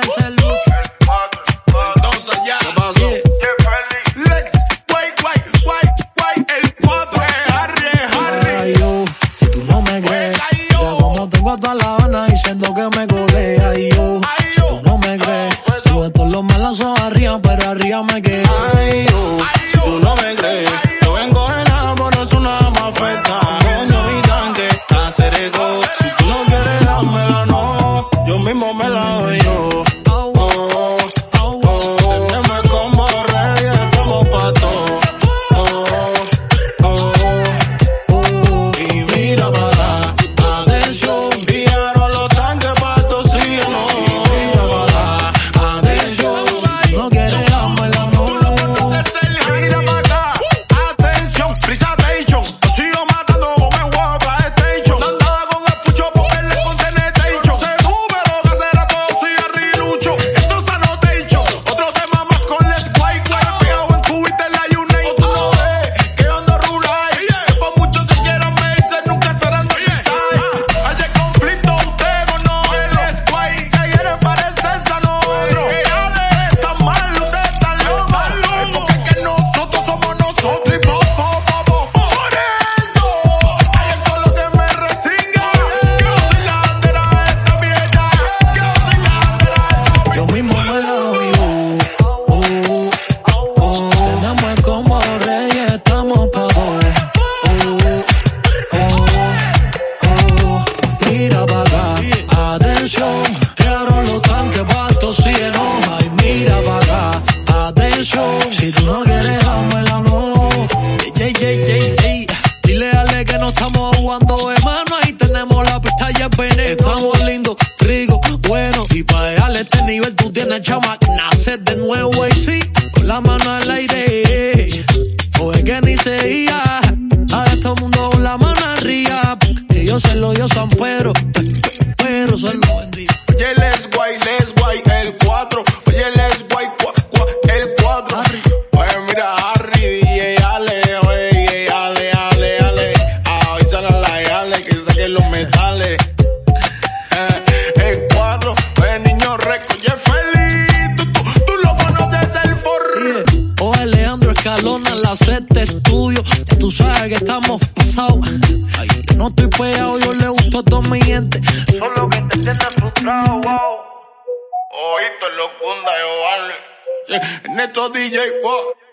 ese es el lucho. Entonces ya. ¿Qué pasó? Lex, guay, guay, guay, guay. El 4 es Harry, Harry. Ay, yo, si tú no me crees, ya como tengo la Habana diciendo que me yo, si tú no me crees, Ah, pues, sube todos los malazos arriba, pero arriba me quedé. Ay, yo, si tú no me crees, veneno. Estamos lindos, ricos, buenos. Y para dejarle este nivel tú tienes chama que nacer de nuevo. Y sí, con la mano al aire. Oye que ni se iba. Ahora todo el mundo con la mano arriba. Que yo se lo dio San Pedro. Pero se lo bendiga. Oye, les guay, les guay, el 4. Oye, les guay, cua, cua, el 4. Oye, mira, Harry, DJ Ale, oye, DJ Ale, Ale, Ale. Avísale a la Ale que saquen los metales. Alejandro Escalona, la sete estudio. Tú sabes que estamos pasados. No estoy pegado, yo le gusto a toda mi gente. Solo que te sientas frustrado, wow. Oíste, lo cunda, yo vale. Neto DJ, wow.